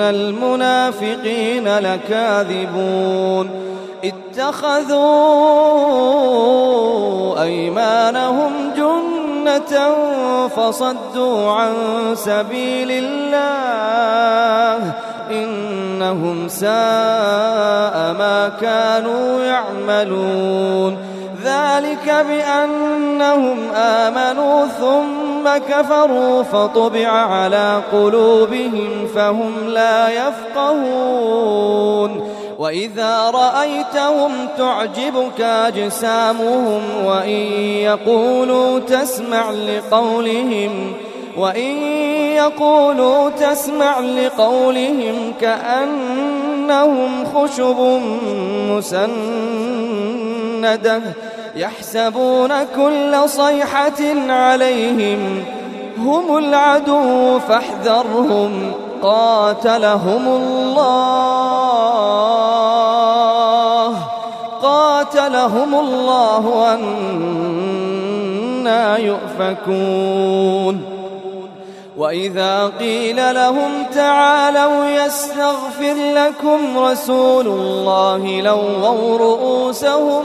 المنافقين لكاذبون اتخذوا أيمانهم جنة فصدوا عن سبيل الله إنهم ساء ما كانوا يعملون ذلك بأنهم آمنوا ثم كفروا فطبع على قلوبهم فهم لا يفقهون. وإذا رأيتهم تعجبك أجسامهم وإن يقولوا تسمع لقولهم وإن يقولوا تسمع لقولهم كأنهم خشب مسندة. يحسبون كل صيحة عليهم هم العدو فاحذرهم قاتلهم الله قاتلهم الله أنا يؤفكون وإذا قيل لهم تعالوا يستغفر لكم رسول الله لووا رؤوسهم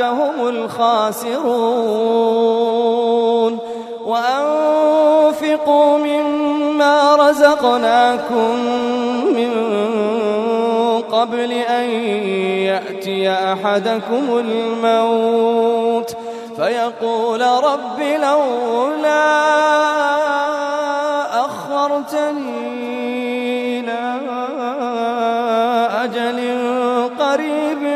هم الخاسرون. وأنفقوا مما رزقناكم من قبل أن يأتي أحدكم الموت. فيقول رب لولا أخرتني إلى أجل قريب